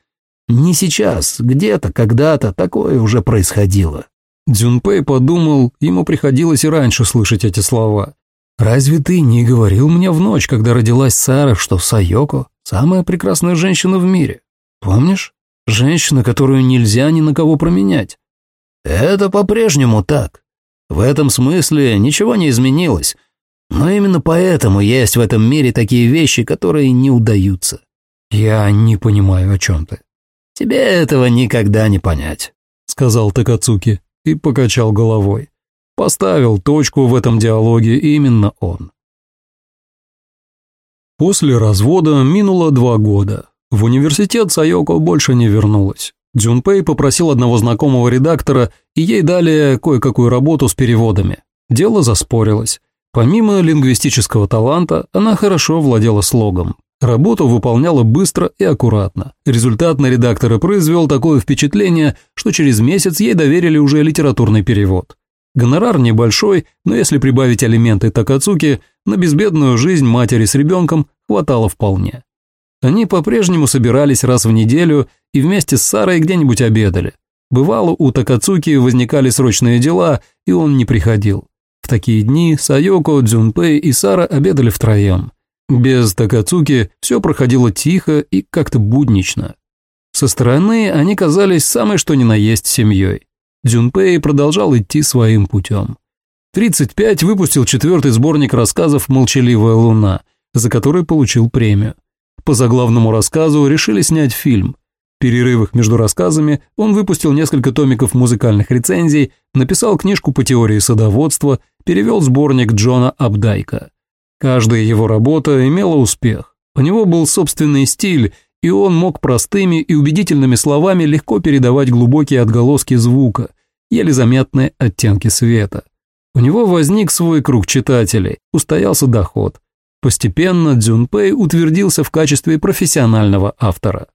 Не сейчас, где-то, когда-то такое уже происходило. Дзюнпэй подумал, ему приходилось и раньше слышать эти слова. «Разве ты не говорил мне в ночь, когда родилась Сара, что Сайоко – самая прекрасная женщина в мире? Помнишь? Женщина, которую нельзя ни на кого променять». «Это по-прежнему так. В этом смысле ничего не изменилось. Но именно поэтому есть в этом мире такие вещи, которые не удаются». «Я не понимаю, о чем ты». «Тебе этого никогда не понять», — сказал Такацуки и покачал головой. Поставил точку в этом диалоге именно он. После развода минуло два года. В университет Сайоко больше не вернулась. Дзюнпэй попросил одного знакомого редактора, и ей дали кое-какую работу с переводами. Дело заспорилось. Помимо лингвистического таланта, она хорошо владела слогом. Работу выполняла быстро и аккуратно. Результат на редактора произвел такое впечатление, что через месяц ей доверили уже литературный перевод. Гонорар небольшой, но если прибавить алименты Такацуки, на безбедную жизнь матери с ребенком хватало вполне. Они по-прежнему собирались раз в неделю и вместе с Сарой где-нибудь обедали. Бывало, у Такацуки возникали срочные дела, и он не приходил. В такие дни Сайоко, Дзюнпэй и Сара обедали втроем. Без Такацуки все проходило тихо и как-то буднично. Со стороны они казались самой что ни на есть семьей. Дзюнпэй продолжал идти своим путем. 35 выпустил четвертый сборник рассказов «Молчаливая луна», за который получил премию. По заглавному рассказу решили снять фильм. В перерывах между рассказами он выпустил несколько томиков музыкальных рецензий, написал книжку по теории садоводства, перевел сборник Джона Абдайка. Каждая его работа имела успех. У него был собственный стиль, и он мог простыми и убедительными словами легко передавать глубокие отголоски звука, еле заметные оттенки света. У него возник свой круг читателей, устоялся доход. Постепенно Дзюнпэй утвердился в качестве профессионального автора.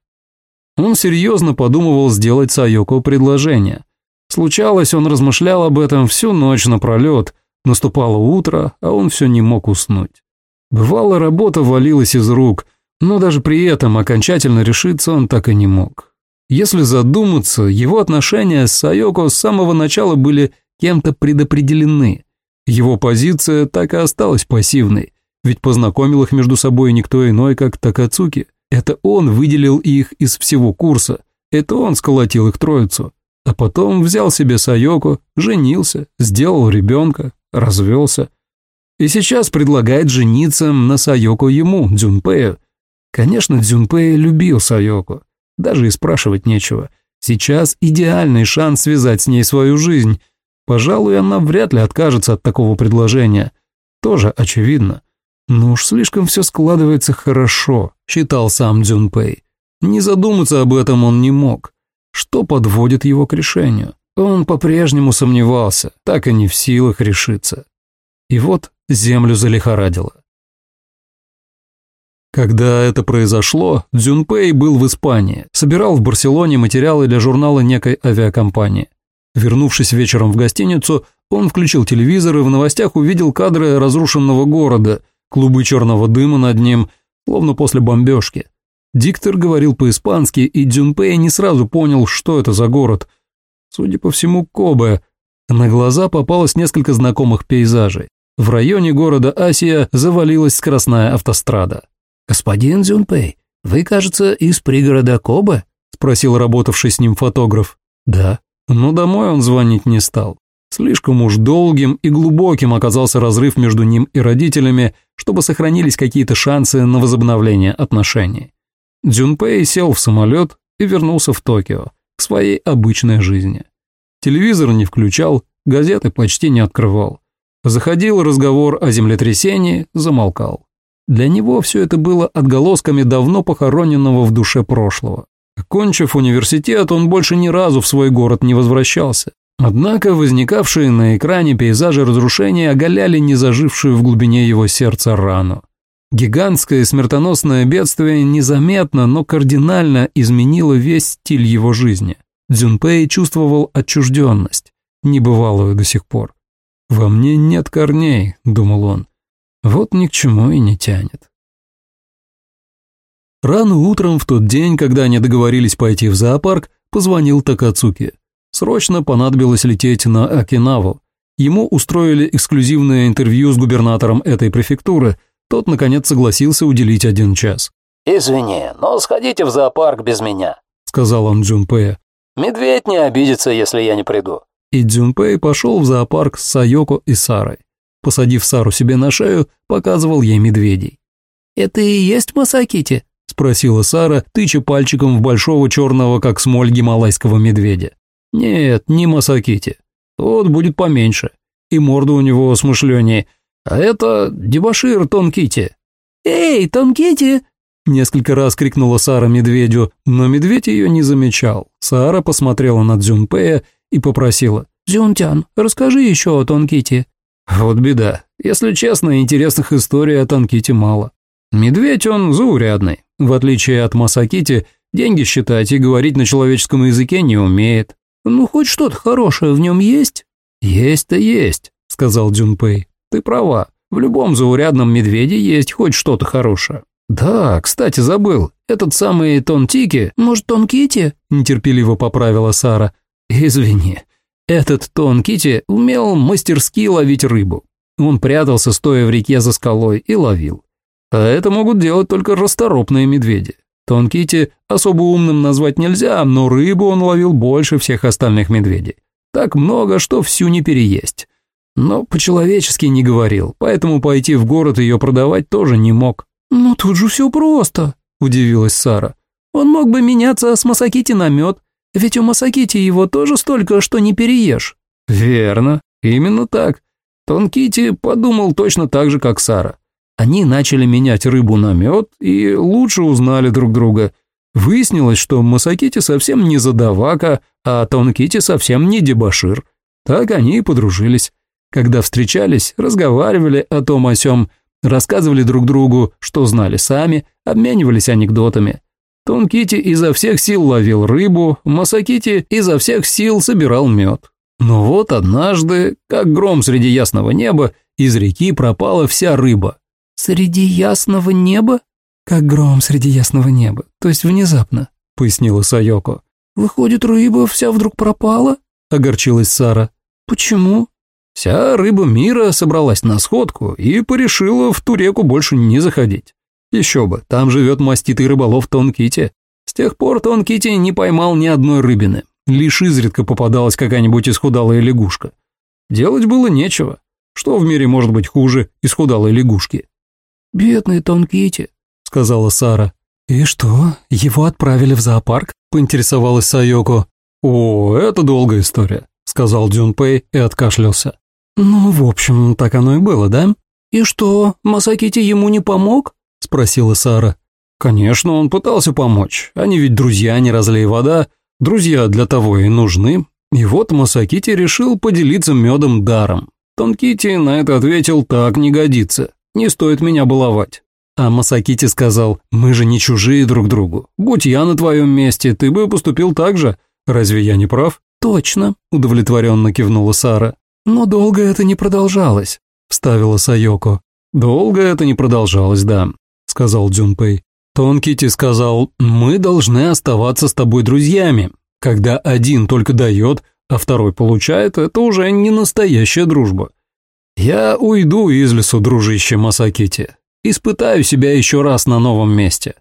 Он серьезно подумывал сделать Сайоко предложение. Случалось, он размышлял об этом всю ночь напролет, наступало утро, а он все не мог уснуть. Бывало, работа валилась из рук – но даже при этом окончательно решиться он так и не мог. Если задуматься, его отношения с Сайоко с самого начала были кем-то предопределены. Его позиция так и осталась пассивной, ведь познакомил их между собой никто иной, как Такацуки. Это он выделил их из всего курса, это он сколотил их троицу. А потом взял себе Сайоко, женился, сделал ребенка, развелся. И сейчас предлагает жениться на Сайоко ему, Дзюнпею, Конечно, Дзюнпэй любил Сайоко. Даже и спрашивать нечего. Сейчас идеальный шанс связать с ней свою жизнь. Пожалуй, она вряд ли откажется от такого предложения. Тоже очевидно. Но уж слишком все складывается хорошо, считал сам Дзюнпэй. Не задуматься об этом он не мог. Что подводит его к решению? Он по-прежнему сомневался, так и не в силах решиться. И вот землю залихорадило. Когда это произошло, Дзюнпэй был в Испании, собирал в Барселоне материалы для журнала некой авиакомпании. Вернувшись вечером в гостиницу, он включил телевизор и в новостях увидел кадры разрушенного города, клубы черного дыма над ним, словно после бомбежки. Диктор говорил по-испански, и Дзюнпэй не сразу понял, что это за город. Судя по всему, Кобе. На глаза попалось несколько знакомых пейзажей. В районе города Асия завалилась скоростная автострада. «Господин Дзюнпэй, вы, кажется, из пригорода Коба?» – спросил работавший с ним фотограф. «Да». Но домой он звонить не стал. Слишком уж долгим и глубоким оказался разрыв между ним и родителями, чтобы сохранились какие-то шансы на возобновление отношений. Дзюнпэй сел в самолет и вернулся в Токио, к своей обычной жизни. Телевизор не включал, газеты почти не открывал. Заходил разговор о землетрясении, замолкал. Для него все это было отголосками давно похороненного в душе прошлого. Окончив университет, он больше ни разу в свой город не возвращался. Однако возникавшие на экране пейзажи разрушения оголяли незажившую в глубине его сердца рану. Гигантское смертоносное бедствие незаметно, но кардинально изменило весь стиль его жизни. Дзюнпэй чувствовал отчужденность, небывалую до сих пор. «Во мне нет корней», — думал он. «Вот ни к чему и не тянет». Рано утром в тот день, когда они договорились пойти в зоопарк, позвонил Такацуки. Срочно понадобилось лететь на Окинаву. Ему устроили эксклюзивное интервью с губернатором этой префектуры. Тот, наконец, согласился уделить один час. «Извини, но сходите в зоопарк без меня», — сказал он Джунпэя. «Медведь не обидится, если я не приду». И Дзюнпэй пошел в зоопарк с Сайоко и Сарой. Посадив Сару себе на шею, показывал ей медведей. «Это и есть Масакити?» – спросила Сара, тыча пальчиком в большого черного, как смоль гималайского медведя. «Нет, не Масакити. Тот будет поменьше. И морда у него смышленнее. А это дебошир Тонкити». «Эй, Тонкити!» Несколько раз крикнула Сара медведю, но медведь ее не замечал. Сара посмотрела на Дзюнпея и попросила. «Дзюнтян, расскажи еще о Тонките». Вот беда. Если честно, интересных историй о Тонките мало. Медведь он заурядный. В отличие от Масакити, деньги считать и говорить на человеческом языке не умеет. «Ну, хоть что-то хорошее в нем есть?» «Есть-то есть», — сказал Дзюнпэй. «Ты права. В любом заурядном медведе есть хоть что-то хорошее». «Да, кстати, забыл. Этот самый Тонтики...» «Может, Тонкити?» — нетерпеливо поправила Сара. «Извини. Этот Тонкити умел мастерски ловить рыбу. Он прятался, стоя в реке за скалой, и ловил. А это могут делать только расторопные медведи. Тонкити особо умным назвать нельзя, но рыбу он ловил больше всех остальных медведей. Так много, что всю не переесть. Но по-человечески не говорил, поэтому пойти в город ее продавать тоже не мог. «Ну тут же все просто», – удивилась Сара. «Он мог бы меняться с Масакити на мед, ведь у Масакити его тоже столько, что не переешь». «Верно, именно так. Тонкити подумал точно так же, как Сара. Они начали менять рыбу на мед и лучше узнали друг друга. Выяснилось, что Масакити совсем не задавака, а Тонкити совсем не дебошир. Так они и подружились. Когда встречались, разговаривали о том о сём, рассказывали друг другу, что знали сами, обменивались анекдотами. Тонкити изо всех сил ловил рыбу, Масакити изо всех сил собирал мед. Но вот однажды, как гром среди ясного неба, из реки пропала вся рыба. «Среди ясного неба?» «Как гром среди ясного неба, то есть внезапно», — пояснила Сайоко. «Выходит, рыба вся вдруг пропала?» — огорчилась Сара. «Почему?» Вся рыба мира собралась на сходку и порешила в ту реку больше не заходить. Еще бы, там живет маститый рыболов Тон Кити. С тех пор Тон Кити не поймал ни одной рыбины. Лишь изредка попадалась какая-нибудь исхудалая лягушка. Делать было нечего. Что в мире может быть хуже исхудалой лягушки? «Бедный Тон Кити», — сказала Сара. «И что, его отправили в зоопарк?» — поинтересовалась Сайоко. «О, это долгая история», — сказал Дзюнпэй и откашлялся. «Ну, в общем, так оно и было, да?» «И что, Масакити ему не помог?» — спросила Сара. «Конечно, он пытался помочь. Они ведь друзья, не разлей вода. Друзья для того и нужны. И вот Масакити решил поделиться медом даром. Тонкити на это ответил, так не годится. Не стоит меня баловать. А Масакити сказал, мы же не чужие друг другу. Будь я на твоем месте, ты бы поступил так же. Разве я не прав? Точно, удовлетворенно кивнула Сара. Но долго это не продолжалось, вставила Сайоко. Долго это не продолжалось, да, сказал Дзюнпэй. Тонкити сказал, мы должны оставаться с тобой друзьями. Когда один только дает, а второй получает, это уже не настоящая дружба. Я уйду из лесу, дружище Масакити. Испытаю себя еще раз на новом месте.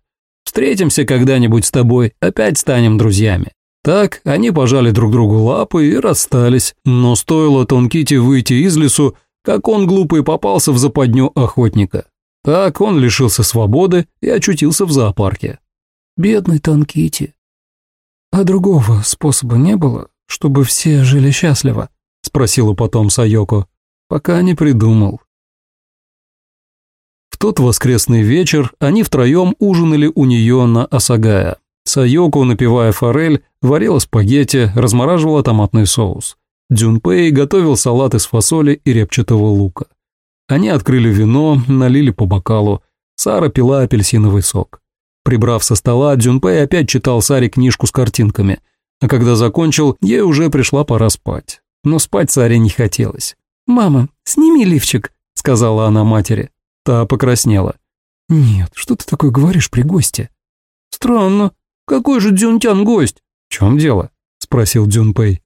Встретимся когда-нибудь с тобой, опять станем друзьями. Так они пожали друг другу лапы и расстались, но стоило Тонките выйти из лесу, как он глупый попался в западню охотника. Так он лишился свободы и очутился в зоопарке. Бедный Тонкити. А другого способа не было, чтобы все жили счастливо? Спросила потом Сайоко. Пока не придумал. В тот воскресный вечер они втроем ужинали у нее на Осагая. Сайоко, напивая форель, варила спагетти, размораживала томатный соус. Дюнпей готовил салат из фасоли и репчатого лука. Они открыли вино, налили по бокалу. Сара пила апельсиновый сок. Прибрав со стола, Дюнпей опять читал Саре книжку с картинками. А когда закончил, ей уже пришла пора спать. Но спать Саре не хотелось. «Мама, сними лифчик», — сказала она матери. Та покраснела. «Нет, что ты такое говоришь при госте?» «Странно. Какой же Дзюнтян гость?» «В чем дело?» — спросил Дзюнпэй.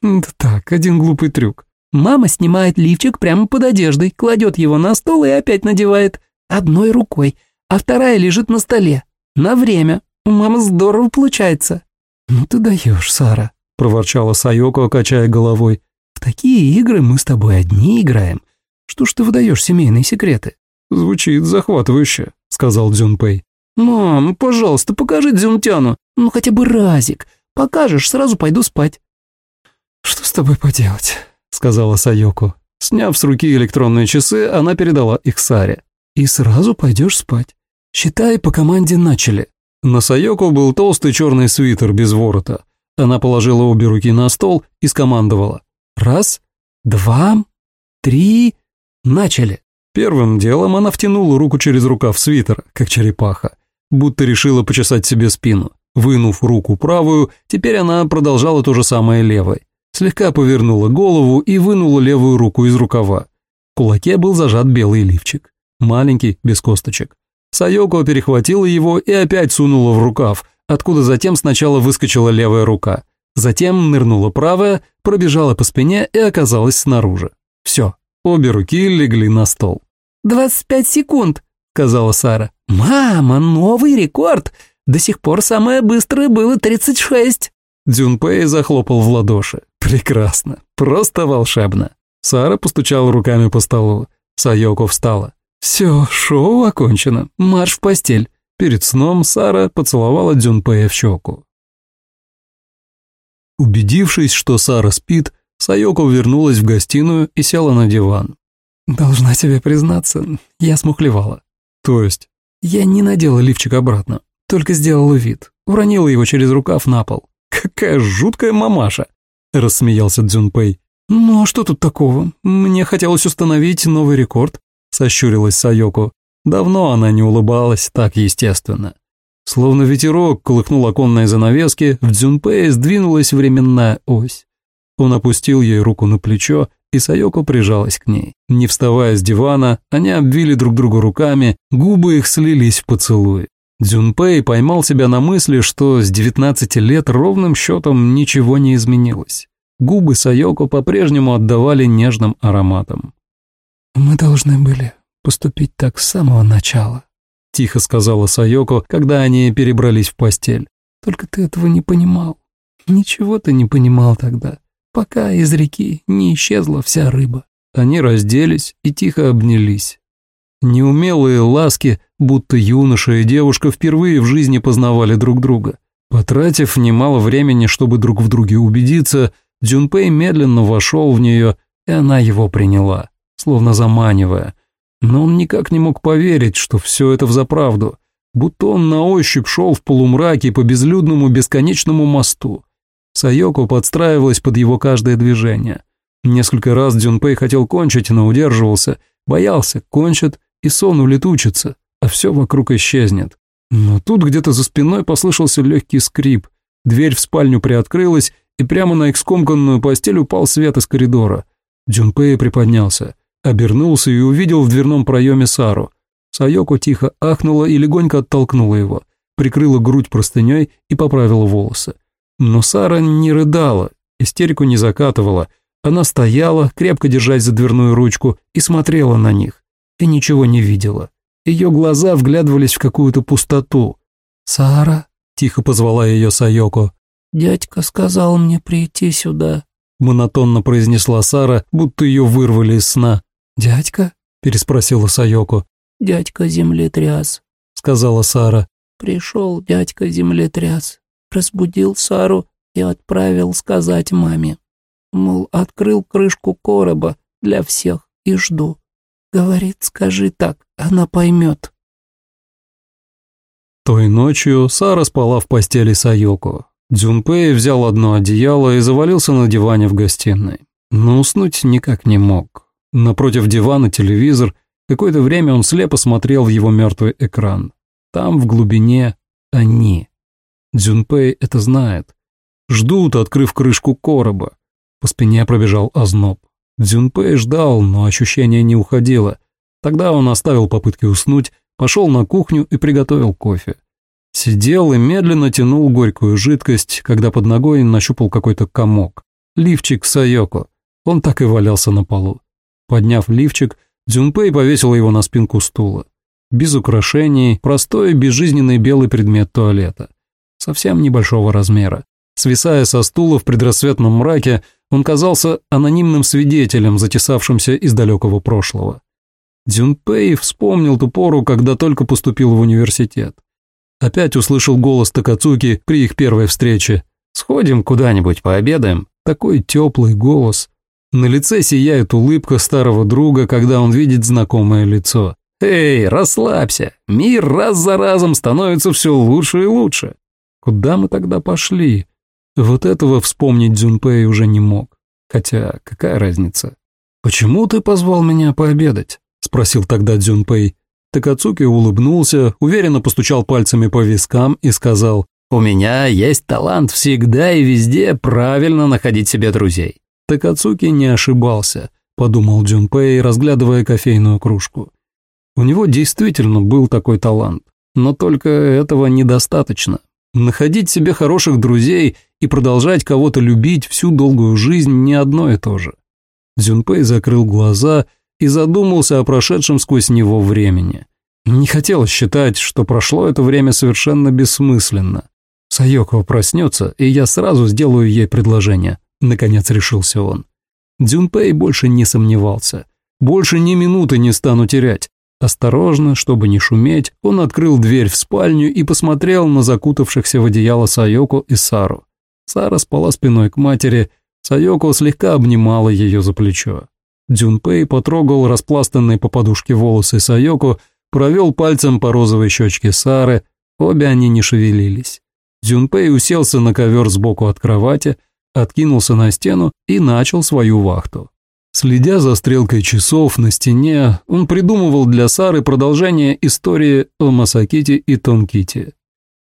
«Да так, один глупый трюк». Мама снимает лифчик прямо под одеждой, кладет его на стол и опять надевает. Одной рукой, а вторая лежит на столе. На время. У мамы здорово получается. «Ну ты даешь, Сара», — проворчала Сайоко, качая головой. «В такие игры мы с тобой одни играем. Что ж ты выдаешь семейные секреты?» «Звучит захватывающе», — сказал Дзюнпэй. «Мам, пожалуйста, покажи Дзюнтяну. Ну хотя бы разик. Покажешь, сразу пойду спать». «Что с тобой поделать?» — сказала Сайоко. Сняв с руки электронные часы, она передала их Саре. «И сразу пойдешь спать. Считай, по команде начали». На Сайоко был толстый черный свитер без ворота. Она положила обе руки на стол и скомандовала. «Раз, два, три, начали». Первым делом она втянула руку через рукав свитера, как черепаха, будто решила почесать себе спину. Вынув руку правую, теперь она продолжала то же самое левой. Слегка повернула голову и вынула левую руку из рукава. В кулаке был зажат белый лифчик. Маленький, без косточек. Сайоко перехватила его и опять сунула в рукав, откуда затем сначала выскочила левая рука. Затем нырнула правая, пробежала по спине и оказалась снаружи. Все, Обе руки легли на стол. «Двадцать пять секунд», — сказала Сара. «Мама, новый рекорд! До сих пор самое быстрое было тридцать шесть». Дзюнпэй захлопал в ладоши. «Прекрасно, просто волшебно». Сара постучала руками по столу. Сайоко встала. «Все, шоу окончено. Марш в постель». Перед сном Сара поцеловала Дзюнпэя в щеку. Убедившись, что Сара спит, Сайоко вернулась в гостиную и села на диван. «Должна тебе признаться, я смухлевала. То есть?» «Я не надела лифчик обратно, только сделала вид. Уронила его через рукав на пол». «Какая жуткая мамаша!» – рассмеялся Дзюнпэй. «Ну а что тут такого? Мне хотелось установить новый рекорд», – сощурилась Сайоко. Давно она не улыбалась так естественно. Словно ветерок колыхнул оконные занавески, в Дзюнпэе сдвинулась временная ось. Он опустил ей руку на плечо, и Сайоко прижалась к ней. Не вставая с дивана, они обвили друг друга руками, губы их слились в поцелуй. Дзюнпэй поймал себя на мысли, что с 19 лет ровным счетом ничего не изменилось. Губы Сайоко по-прежнему отдавали нежным ароматом. «Мы должны были поступить так с самого начала», — тихо сказала Сайоко, когда они перебрались в постель. «Только ты этого не понимал. Ничего ты не понимал тогда пока из реки не исчезла вся рыба. Они разделись и тихо обнялись. Неумелые ласки, будто юноша и девушка впервые в жизни познавали друг друга. Потратив немало времени, чтобы друг в друге убедиться, Дзюнпэй медленно вошел в нее, и она его приняла, словно заманивая. Но он никак не мог поверить, что все это взаправду, будто он на ощупь шел в полумраке по безлюдному бесконечному мосту. Сайоко подстраивалась под его каждое движение. Несколько раз Дзюнпэй хотел кончить, но удерживался, боялся, кончит, и сон улетучится, а все вокруг исчезнет. Но тут где-то за спиной послышался легкий скрип, дверь в спальню приоткрылась, и прямо на их скомканную постель упал свет из коридора. Дзюнпэй приподнялся, обернулся и увидел в дверном проеме Сару. Сайоко тихо ахнула и легонько оттолкнула его, прикрыла грудь простыней и поправила волосы. Но Сара не рыдала, истерику не закатывала. Она стояла, крепко держась за дверную ручку, и смотрела на них. И ничего не видела. Ее глаза вглядывались в какую-то пустоту. «Сара?» – тихо позвала ее Сайоко. «Дядька сказал мне прийти сюда», — монотонно произнесла Сара, будто ее вырвали из сна. «Дядька?» — переспросила Сайоко. «Дядька землетряс», — сказала Сара. «Пришел дядька землетряс, разбудил Сару и отправил сказать маме. Мол, открыл крышку короба для всех и жду. Говорит, скажи так, она поймет». Той ночью Сара спала в постели Сайоко. Дзюнпэй взял одно одеяло и завалился на диване в гостиной. Но уснуть никак не мог. Напротив дивана телевизор, какое-то время он слепо смотрел в его мертвый экран. Там, в глубине, они. Дзюнпэй это знает. Ждут, открыв крышку короба. По спине пробежал озноб. Дзюнпэй ждал, но ощущение не уходило. Тогда он оставил попытки уснуть, пошел на кухню и приготовил кофе. Сидел и медленно тянул горькую жидкость, когда под ногой нащупал какой-то комок. Лифчик Сайоко. Он так и валялся на полу. Подняв лифчик, Дзюнпэй повесил его на спинку стула. Без украшений, простой безжизненный белый предмет туалета. Совсем небольшого размера. Свисая со стула в предрассветном мраке, он казался анонимным свидетелем, затесавшимся из далекого прошлого. Дзюнпэй вспомнил ту пору, когда только поступил в университет. Опять услышал голос Такацуки при их первой встрече. «Сходим куда-нибудь, пообедаем?» Такой теплый голос. На лице сияет улыбка старого друга, когда он видит знакомое лицо. «Эй, расслабься! Мир раз за разом становится все лучше и лучше!» Куда мы тогда пошли? Вот этого вспомнить Дзюнпэй уже не мог. Хотя, какая разница? «Почему ты позвал меня пообедать?» — спросил тогда Дзюнпэй. Такацуки улыбнулся, уверенно постучал пальцами по вискам и сказал, «У меня есть талант всегда и везде правильно находить себе друзей». Такацуки не ошибался, подумал Джунпэй, разглядывая кофейную кружку. У него действительно был такой талант, но только этого недостаточно. Находить себе хороших друзей и продолжать кого-то любить всю долгую жизнь не одно и то же. Дзюнпэй закрыл глаза и задумался о прошедшем сквозь него времени. Не хотелось считать, что прошло это время совершенно бессмысленно. Сайоко проснется, и я сразу сделаю ей предложение. Наконец решился он. Дзюнпэй больше не сомневался. Больше ни минуты не стану терять. Осторожно, чтобы не шуметь, он открыл дверь в спальню и посмотрел на закутавшихся в одеяло Сайоко и Сару. Сара спала спиной к матери, Сайоко слегка обнимала ее за плечо. Дзюнпэй потрогал распластанные по подушке волосы Сайоко, провел пальцем по розовой щечке Сары, обе они не шевелились. Дзюнпэй уселся на ковер сбоку от кровати, откинулся на стену и начал свою вахту. Следя за стрелкой часов на стене, он придумывал для Сары продолжение истории о Масаките и Тонките.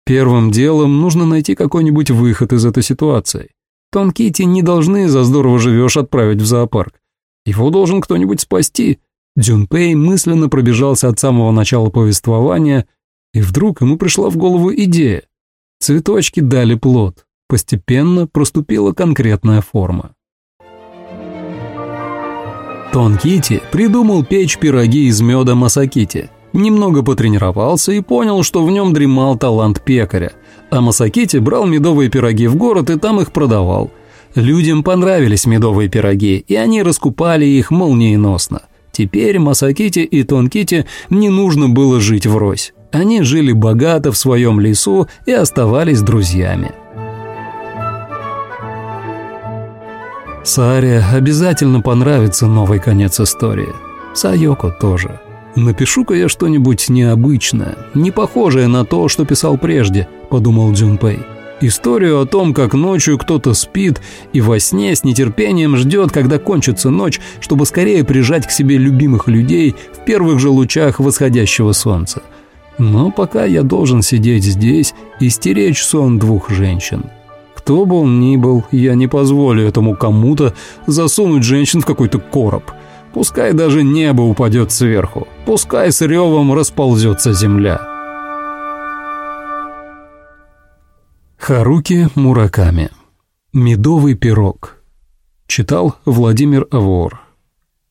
Первым делом нужно найти какой-нибудь выход из этой ситуации. Тонкити не должны за здорово живешь отправить в зоопарк. Его должен кто-нибудь спасти. Дзюнпэй мысленно пробежался от самого начала повествования, и вдруг ему пришла в голову идея. Цветочки дали плод. Постепенно проступила конкретная форма. Тонкити придумал печь пироги из меда Масакити. Немного потренировался и понял, что в нем дремал талант пекаря. А Масакити брал медовые пироги в город и там их продавал – Людям понравились медовые пироги, и они раскупали их молниеносно. Теперь Масакити и Тонкити не нужно было жить врозь. Они жили богато в своем лесу и оставались друзьями. Саре обязательно понравится новый конец истории. Сайоко тоже. «Напишу-ка я что-нибудь необычное, не похожее на то, что писал прежде», – подумал Джунпэй. Историю о том, как ночью кто-то спит и во сне с нетерпением ждет, когда кончится ночь, чтобы скорее прижать к себе любимых людей в первых же лучах восходящего солнца. Но пока я должен сидеть здесь и стеречь сон двух женщин. Кто бы он ни был, я не позволю этому кому-то засунуть женщин в какой-то короб. Пускай даже небо упадет сверху, пускай с ревом расползется земля. Харуки Мураками. Медовый пирог. Читал Владимир Авор.